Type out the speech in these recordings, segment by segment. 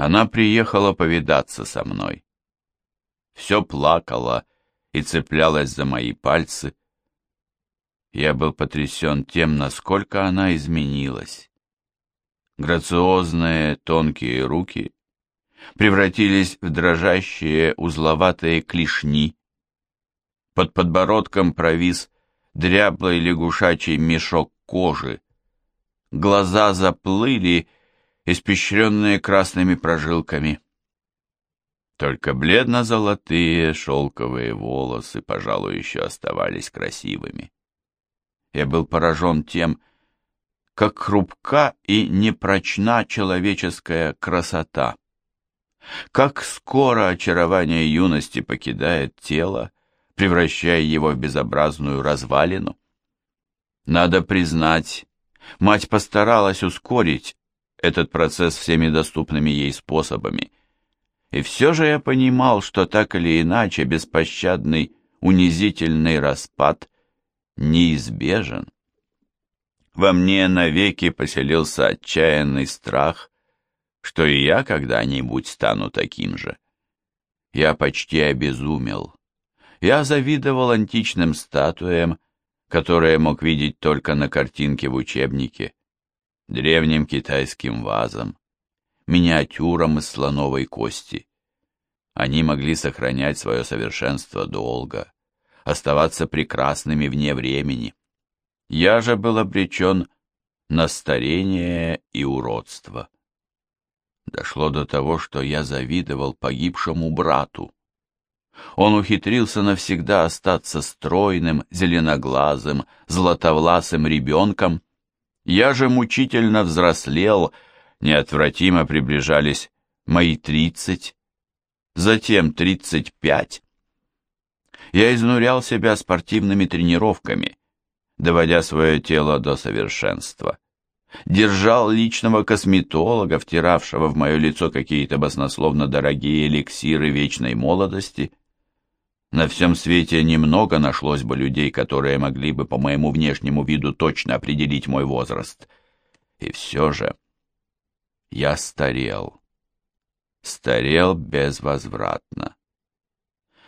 Она приехала повидаться со мной. Все плакала и цеплялась за мои пальцы. Я был потрясен тем, насколько она изменилась. Грациозные тонкие руки превратились в дрожащие узловатые клешни. Под подбородком провис дряблый лягушачий мешок кожи. Глаза заплыли, испещренные красными прожилками. Только бледно-золотые шелковые волосы, пожалуй, еще оставались красивыми. Я был поражен тем, как хрупка и непрочна человеческая красота. Как скоро очарование юности покидает тело, превращая его в безобразную развалину. Надо признать, мать постаралась ускорить этот процесс всеми доступными ей способами. И все же я понимал, что так или иначе беспощадный унизительный распад неизбежен. Во мне навеки поселился отчаянный страх, что и я когда-нибудь стану таким же. Я почти обезумел. Я завидовал античным статуям, которые мог видеть только на картинке в учебнике, древним китайским вазам, миниатюрам из слоновой кости. Они могли сохранять свое совершенство долго, оставаться прекрасными вне времени. Я же был обречен на старение и уродство. Дошло до того, что я завидовал погибшему брату. Он ухитрился навсегда остаться стройным, зеленоглазым, златовласым ребенком. Я же мучительно взрослел, неотвратимо приближались мои тридцать, затем тридцать пять. Я изнурял себя спортивными тренировками, доводя свое тело до совершенства. Держал личного косметолога, втиравшего в мое лицо какие-то баснословно дорогие эликсиры вечной молодости. На всем свете немного нашлось бы людей, которые могли бы по моему внешнему виду точно определить мой возраст. И все же я старел. Старел безвозвратно.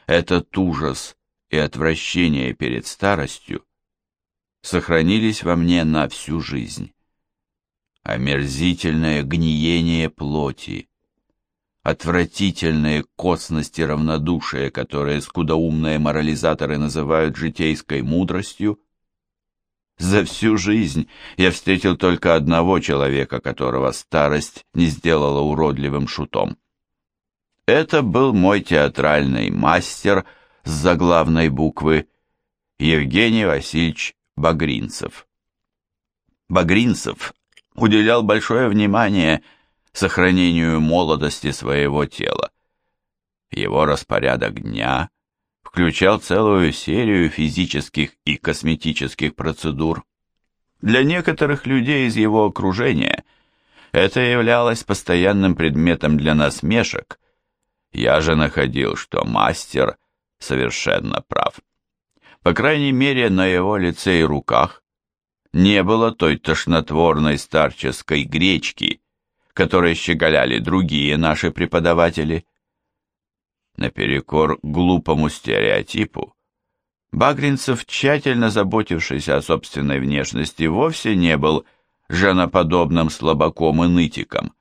Этот ужас и отвращение перед старостью сохранились во мне на всю жизнь. Омерзительное гниение плоти, отвратительные косности равнодушия, которые скудоумные морализаторы называют житейской мудростью. За всю жизнь я встретил только одного человека, которого старость не сделала уродливым шутом. Это был мой театральный мастер с заглавной буквы Евгений Васильевич Багринцев. Багринцев уделял большое внимание сохранению молодости своего тела. Его распорядок дня включал целую серию физических и косметических процедур. Для некоторых людей из его окружения это являлось постоянным предметом для насмешек. Я же находил, что мастер совершенно прав. По крайней мере, на его лице и руках не было той тошнотворной старческой гречки, которые щеголяли другие наши преподаватели. Наперекор глупому стереотипу, Багринцев, тщательно заботившийся о собственной внешности, вовсе не был женоподобным слабаком и нытиком.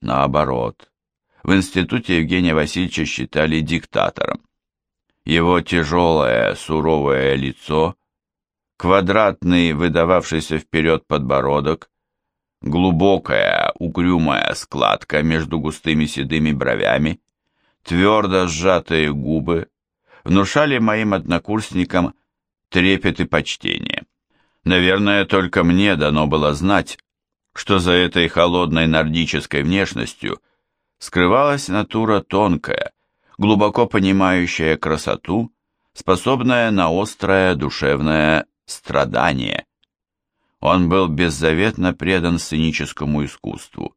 Наоборот, в институте Евгения Васильевича считали диктатором. Его тяжелое, суровое лицо, квадратный, выдававшийся вперед подбородок, глубокая, угрюмая складка между густыми седыми бровями, твердо сжатые губы внушали моим однокурсникам трепет и почтение. Наверное, только мне дано было знать, что за этой холодной нордической внешностью скрывалась натура тонкая, глубоко понимающая красоту, способная на острое душевное страдание. Он был беззаветно предан сценическому искусству.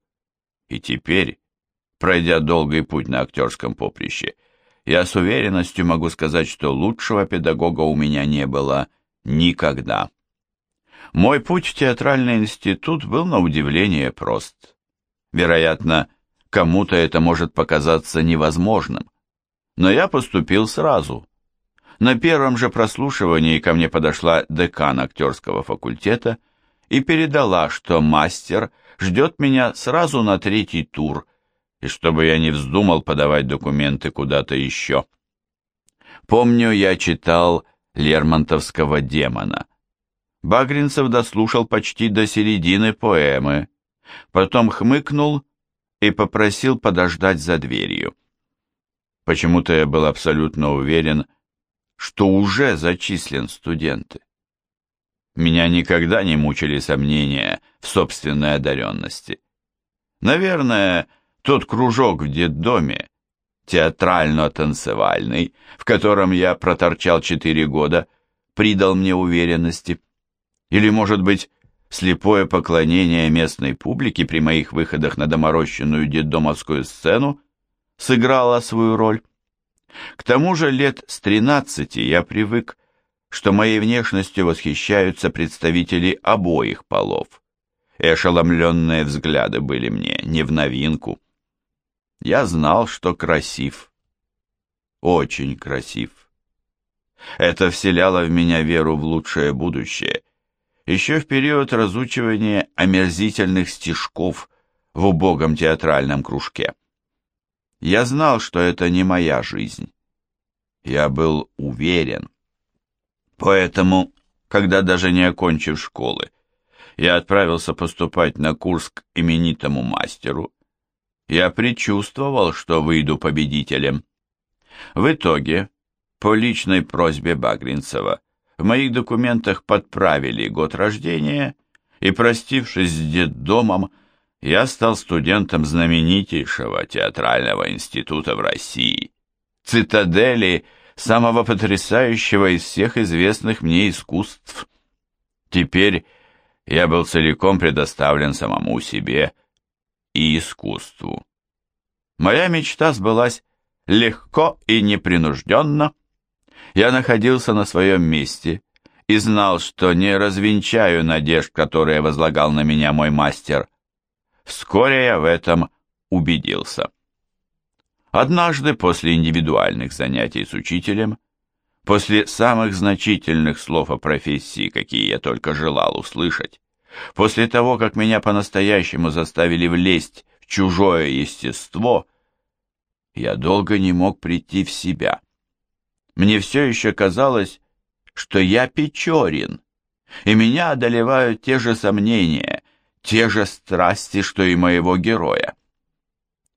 И теперь, пройдя долгий путь на актерском поприще, я с уверенностью могу сказать, что лучшего педагога у меня не было никогда. Мой путь в театральный институт был на удивление прост. Вероятно, Кому-то это может показаться невозможным. Но я поступил сразу. На первом же прослушивании ко мне подошла декан актерского факультета и передала, что мастер ждет меня сразу на третий тур, и чтобы я не вздумал подавать документы куда-то еще. Помню, я читал Лермонтовского демона. Багринцев дослушал почти до середины поэмы, потом хмыкнул и попросил подождать за дверью. Почему-то я был абсолютно уверен, что уже зачислен студенты. Меня никогда не мучили сомнения в собственной одаренности. Наверное, тот кружок в детдоме, театрально-танцевальный, в котором я проторчал четыре года, придал мне уверенности. Или, может быть, слепое поклонение местной публики при моих выходах на доморощенную детдомовскую сцену сыграло свою роль. К тому же лет с тринадцати я привык, что моей внешностью восхищаются представители обоих полов, и ошеломленные взгляды были мне не в новинку. Я знал, что красив, очень красив. Это вселяло в меня веру в лучшее будущее, еще в период разучивания омерзительных стишков в убогом театральном кружке. Я знал, что это не моя жизнь. Я был уверен. Поэтому, когда даже не окончив школы, я отправился поступать на курс к именитому мастеру, я предчувствовал, что выйду победителем. В итоге, по личной просьбе Багринцева, в моих документах подправили год рождения, и, простившись с детдомом, я стал студентом знаменитейшего театрального института в России, цитадели самого потрясающего из всех известных мне искусств. Теперь я был целиком предоставлен самому себе и искусству. Моя мечта сбылась легко и непринужденно, я находился на своем месте и знал, что не развенчаю надежд, которые возлагал на меня мой мастер. Вскоре я в этом убедился. Однажды после индивидуальных занятий с учителем, после самых значительных слов о профессии, какие я только желал услышать, после того, как меня по-настоящему заставили влезть в чужое естество, я долго не мог прийти в себя. Мне все еще казалось, что я Печорин, и меня одолевают те же сомнения, те же страсти, что и моего героя.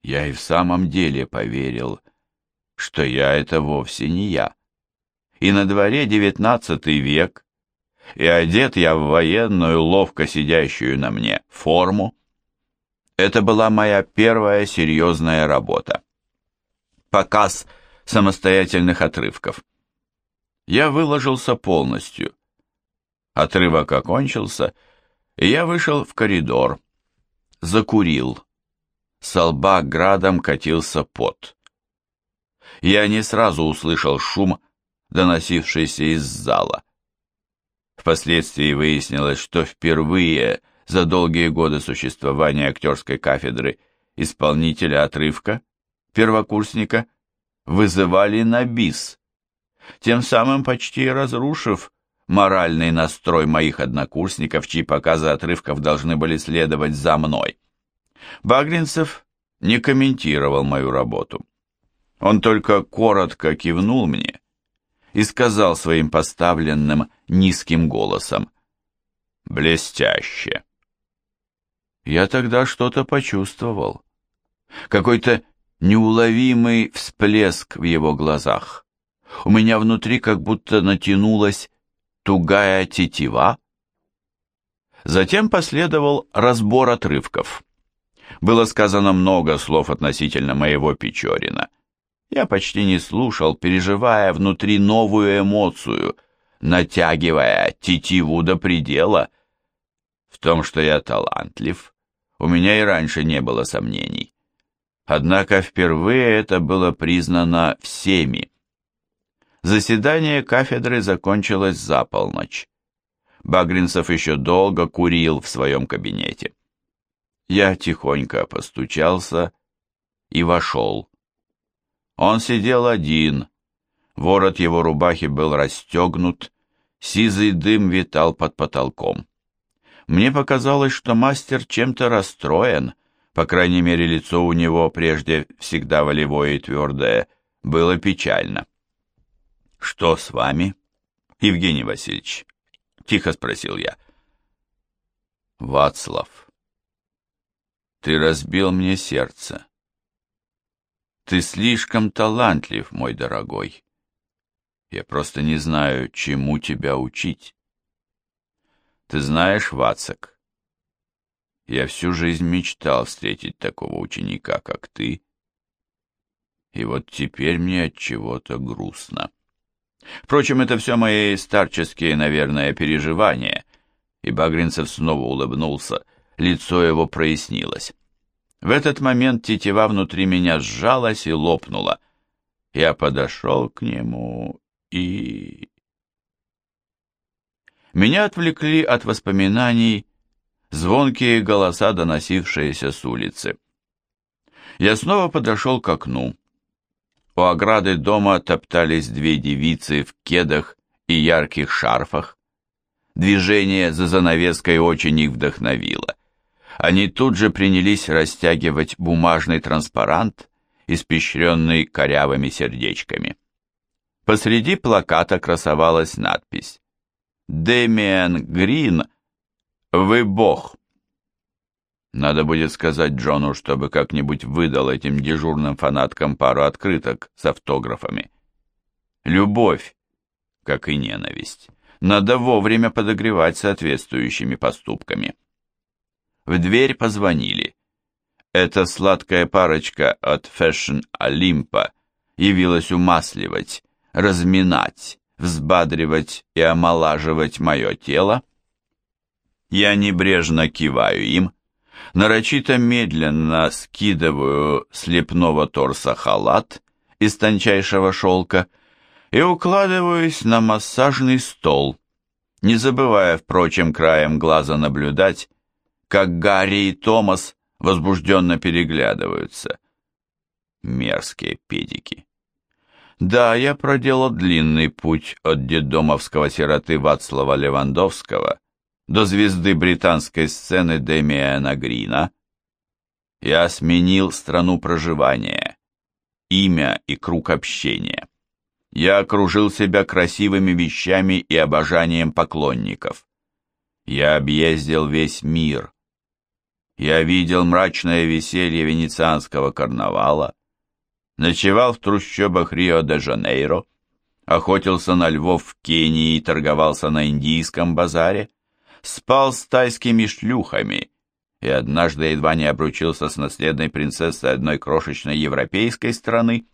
Я и в самом деле поверил, что я это вовсе не я. И на дворе девятнадцатый век, и одет я в военную, ловко сидящую на мне форму. Это была моя первая серьезная работа. Показ – самостоятельных отрывков. Я выложился полностью. Отрывок окончился, и я вышел в коридор. Закурил. С лба градом катился пот. Я не сразу услышал шум, доносившийся из зала. Впоследствии выяснилось, что впервые за долгие годы существования актерской кафедры исполнителя отрывка, первокурсника, вызывали на бис, тем самым почти разрушив моральный настрой моих однокурсников, чьи показы отрывков должны были следовать за мной. Багринцев не комментировал мою работу. Он только коротко кивнул мне и сказал своим поставленным низким голосом «Блестяще!» Я тогда что-то почувствовал. Какой-то неуловимый всплеск в его глазах. У меня внутри как будто натянулась тугая тетива. Затем последовал разбор отрывков. Было сказано много слов относительно моего Печорина. Я почти не слушал, переживая внутри новую эмоцию, натягивая тетиву до предела. В том, что я талантлив, у меня и раньше не было сомнений. Однако впервые это было признано всеми. Заседание кафедры закончилось за полночь. Багринцев еще долго курил в своем кабинете. Я тихонько постучался и вошел. Он сидел один, ворот его рубахи был расстегнут, сизый дым витал под потолком. Мне показалось, что мастер чем-то расстроен, по крайней мере, лицо у него, прежде всегда волевое и твердое, было печально. «Что с вами, Евгений Васильевич?» — тихо спросил я. «Вацлав, ты разбил мне сердце. Ты слишком талантлив, мой дорогой. Я просто не знаю, чему тебя учить. Ты знаешь, Вацак, я всю жизнь мечтал встретить такого ученика, как ты. И вот теперь мне от чего-то грустно. Впрочем, это все мои старческие, наверное, переживания. И Багринцев снова улыбнулся, лицо его прояснилось. В этот момент тетива внутри меня сжалась и лопнула. Я подошел к нему и... Меня отвлекли от воспоминаний звонкие голоса, доносившиеся с улицы. Я снова подошел к окну. У ограды дома топтались две девицы в кедах и ярких шарфах. Движение за занавеской очень их вдохновило. Они тут же принялись растягивать бумажный транспарант, испещренный корявыми сердечками. Посреди плаката красовалась надпись «Дэмиан Грин вы бог. Надо будет сказать Джону, чтобы как-нибудь выдал этим дежурным фанаткам пару открыток с автографами. Любовь, как и ненависть, надо вовремя подогревать соответствующими поступками. В дверь позвонили. Эта сладкая парочка от fashion Олимпа явилась умасливать, разминать, взбадривать и омолаживать мое тело, я небрежно киваю им, нарочито медленно скидываю с лепного торса халат из тончайшего шелка и укладываюсь на массажный стол, не забывая, впрочем, краем глаза наблюдать, как Гарри и Томас возбужденно переглядываются. Мерзкие педики. Да, я проделал длинный путь от детдомовского сироты Вацлава Левандовского до звезды британской сцены Демиана Грина, я сменил страну проживания, имя и круг общения. Я окружил себя красивыми вещами и обожанием поклонников. Я объездил весь мир. Я видел мрачное веселье венецианского карнавала, ночевал в трущобах Рио-де-Жанейро, охотился на львов в Кении и торговался на индийском базаре, спал с тайскими шлюхами и однажды едва не обручился с наследной принцессой одной крошечной европейской страны.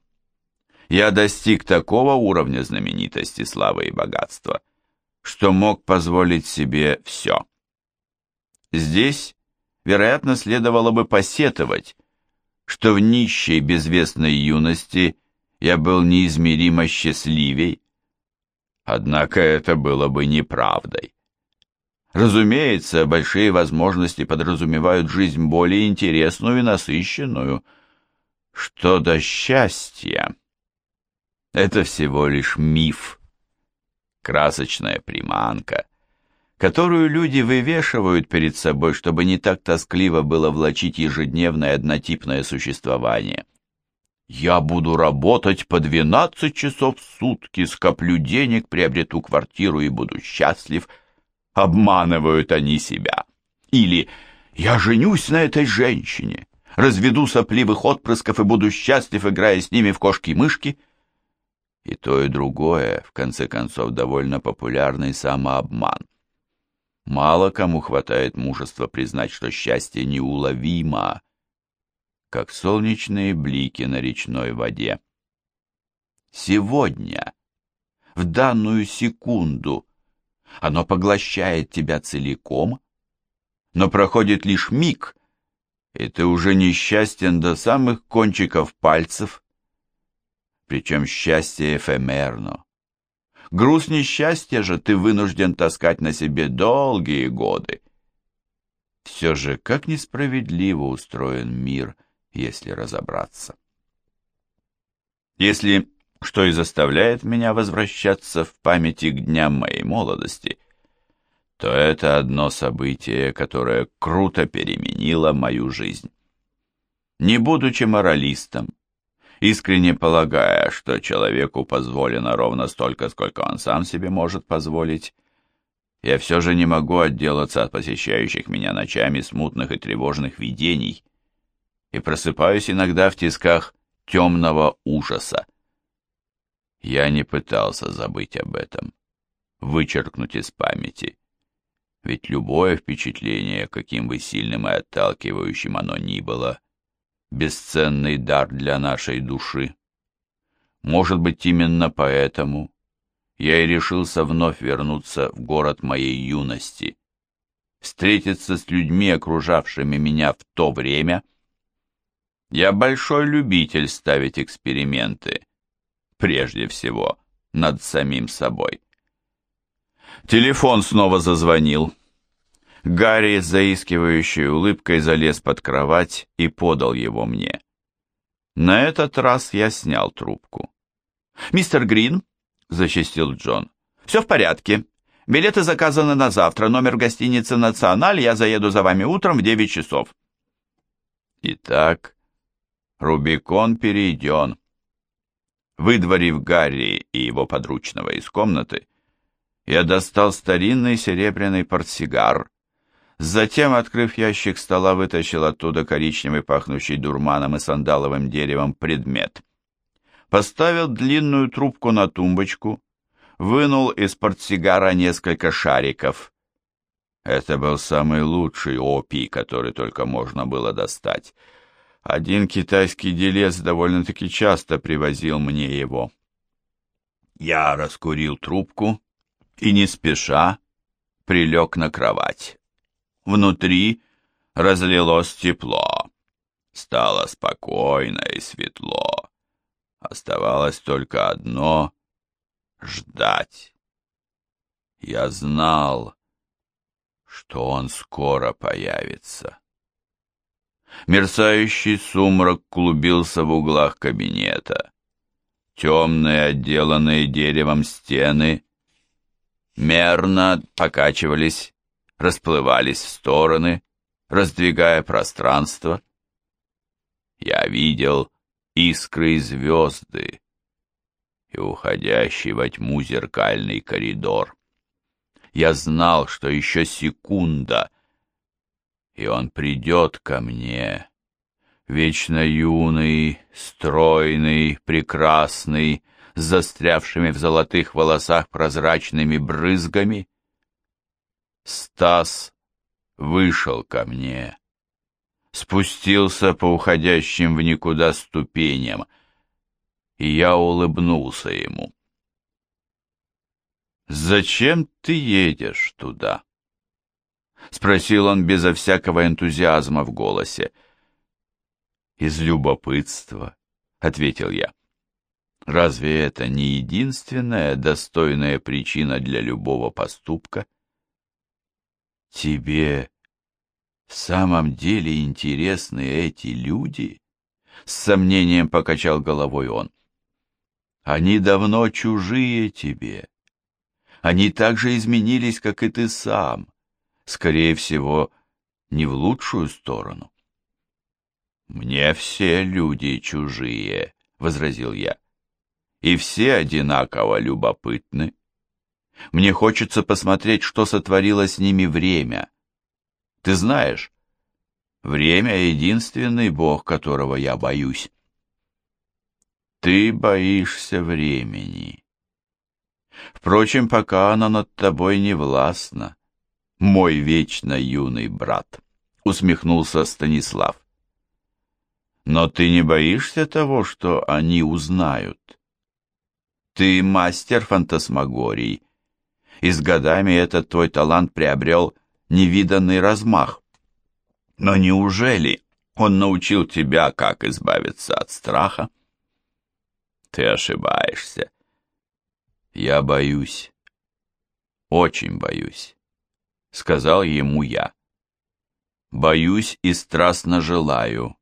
Я достиг такого уровня знаменитости, славы и богатства, что мог позволить себе все. Здесь, вероятно, следовало бы посетовать, что в нищей безвестной юности я был неизмеримо счастливей, однако это было бы неправдой. Разумеется, большие возможности подразумевают жизнь более интересную и насыщенную. Что до счастья? Это всего лишь миф, красочная приманка, которую люди вывешивают перед собой, чтобы не так тоскливо было влачить ежедневное однотипное существование. Я буду работать по 12 часов в сутки, скоплю денег, приобрету квартиру и буду счастлив – обманывают они себя. Или «Я женюсь на этой женщине, разведу сопливых отпрысков и буду счастлив, играя с ними в кошки-мышки». И то, и другое, в конце концов, довольно популярный самообман. Мало кому хватает мужества признать, что счастье неуловимо, как солнечные блики на речной воде. Сегодня, в данную секунду, оно поглощает тебя целиком, но проходит лишь миг, и ты уже несчастен до самых кончиков пальцев. Причем счастье эфемерно. Груз несчастья же ты вынужден таскать на себе долгие годы. Все же, как несправедливо устроен мир если разобраться. Если что и заставляет меня возвращаться в памяти к дням моей молодости, то это одно событие, которое круто переменило мою жизнь. Не будучи моралистом, искренне полагая, что человеку позволено ровно столько, сколько он сам себе может позволить, я все же не могу отделаться от посещающих меня ночами смутных и тревожных видений и просыпаюсь иногда в тисках темного ужаса. Я не пытался забыть об этом, вычеркнуть из памяти, ведь любое впечатление, каким бы сильным и отталкивающим оно ни было, бесценный дар для нашей души. Может быть, именно поэтому я и решился вновь вернуться в город моей юности, встретиться с людьми, окружавшими меня в то время. Я большой любитель ставить эксперименты, прежде всего, над самим собой. Телефон снова зазвонил. Гарри с заискивающей улыбкой залез под кровать и подал его мне. На этот раз я снял трубку. «Мистер Грин?» — зачастил Джон. «Все в порядке. Билеты заказаны на завтра. Номер в гостинице «Националь». Я заеду за вами утром в девять часов». Итак, Рубикон перейден. Выдворив Гарри и его подручного из комнаты, я достал старинный серебряный портсигар, Затем, открыв ящик стола, вытащил оттуда коричневый, пахнущий дурманом и сандаловым деревом предмет. Поставил длинную трубку на тумбочку, вынул из портсигара несколько шариков. Это был самый лучший опий, который только можно было достать. Один китайский делец довольно-таки часто привозил мне его. Я раскурил трубку и не спеша прилег на кровать. Внутри разлилось тепло. Стало спокойно и светло. Оставалось только одно — ждать. Я знал, что он скоро появится. Мерцающий сумрак клубился в углах кабинета. Темные, отделанные деревом стены мерно покачивались расплывались в стороны, раздвигая пространство. Я видел искры и звезды и уходящий во тьму зеркальный коридор. Я знал, что еще секунда, и он придет ко мне, вечно юный, стройный, прекрасный, с застрявшими в золотых волосах прозрачными брызгами, Стас вышел ко мне, спустился по уходящим в никуда ступеням, и я улыбнулся ему. «Зачем ты едешь туда?» — спросил он безо всякого энтузиазма в голосе. «Из любопытства», — ответил я. «Разве это не единственная достойная причина для любого поступка?» Тебе в самом деле интересны эти люди? С сомнением покачал головой он. Они давно чужие тебе. Они так же изменились, как и ты сам. Скорее всего, не в лучшую сторону. «Мне все люди чужие», — возразил я. «И все одинаково любопытны. Мне хочется посмотреть, что сотворило с ними время. Ты знаешь, время — единственный бог, которого я боюсь. Ты боишься времени. Впрочем, пока она над тобой не властна, мой вечно юный брат, — усмехнулся Станислав. Но ты не боишься того, что они узнают? Ты мастер фантасмагорий, и с годами этот твой талант приобрел невиданный размах. Но неужели он научил тебя, как избавиться от страха? Ты ошибаешься. Я боюсь. Очень боюсь, сказал ему я. Боюсь и страстно желаю.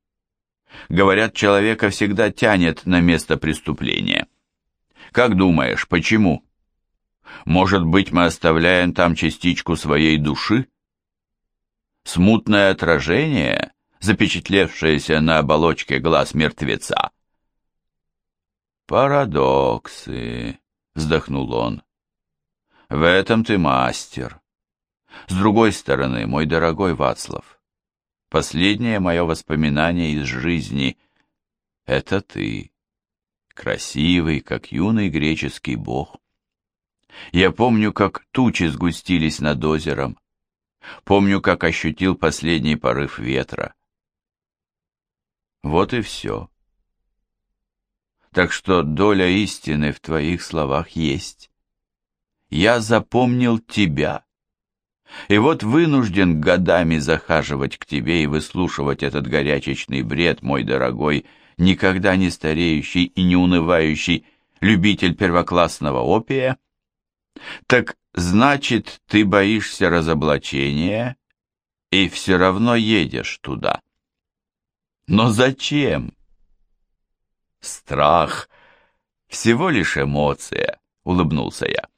Говорят, человека всегда тянет на место преступления. Как думаешь, почему? Может быть, мы оставляем там частичку своей души? Смутное отражение, запечатлевшееся на оболочке глаз мертвеца. «Парадоксы», — вздохнул он. «В этом ты мастер. С другой стороны, мой дорогой Вацлав, последнее мое воспоминание из жизни — это ты, красивый, как юный греческий бог. Я помню, как тучи сгустились над озером, помню, как ощутил последний порыв ветра. Вот и все. Так что доля истины в твоих словах есть. Я запомнил тебя. И вот вынужден годами захаживать к тебе и выслушивать этот горячечный бред, мой дорогой, никогда не стареющий и не унывающий любитель первоклассного опия. Так значит, ты боишься разоблачения и все равно едешь туда. Но зачем? Страх — всего лишь эмоция, улыбнулся я.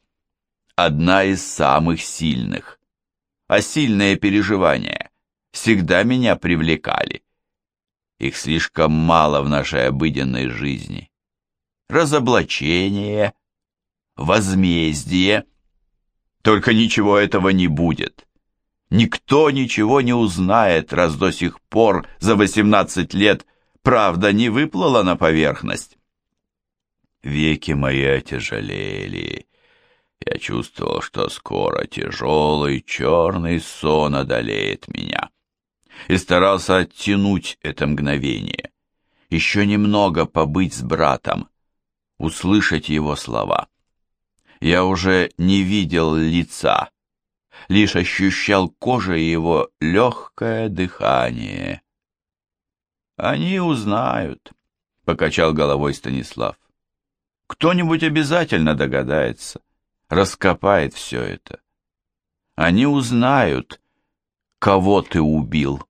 Одна из самых сильных а сильные переживания всегда меня привлекали. Их слишком мало в нашей обыденной жизни. Разоблачение, возмездие. Только ничего этого не будет. Никто ничего не узнает, раз до сих пор за 18 лет правда не выплыла на поверхность. Веки мои отяжелели, я чувствовал, что скоро тяжелый черный сон одолеет меня. И старался оттянуть это мгновение. Еще немного побыть с братом, услышать его слова. Я уже не видел лица, лишь ощущал кожей его легкое дыхание. «Они узнают», — покачал головой Станислав. «Кто-нибудь обязательно догадается раскопает все это. Они узнают, кого ты убил.